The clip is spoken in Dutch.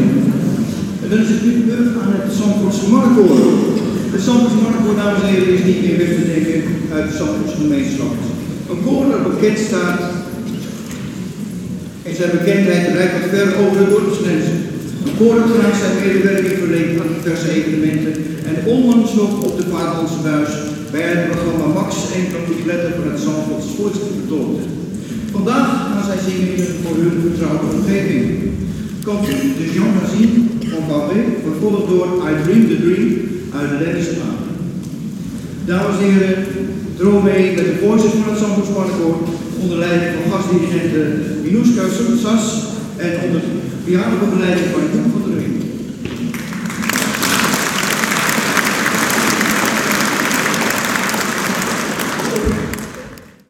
en. En dan is het nu aan het Zandvoortse Markkoor. Het Zandvoortse Markkoor, dames en heren, is niet meer weg te denken uit de Zandvoortse gemeenschap. Een koor dat bekend staat en zijn bekendheid reikt wat ver over de dorpsgrenzen. Een koor dat graag zijn medewerking verleent aan diverse evenementen en onlangs nog op de Vaderlandse buis bij het programma Max 1 coupletten van het Zandvoortse betoond. Vandaag gaan zij zingen voor hun vertrouwde omgeving. Komt de Jean Racine van Babé, vervolgd door I Dream the Dream uit de Lennische Maan. Dames en heren, droom mee met de voorzitter van het Zandvoorts Parkkoor onder leiding van gastdirigenten Minouska Sas en onder pianobegeleiding van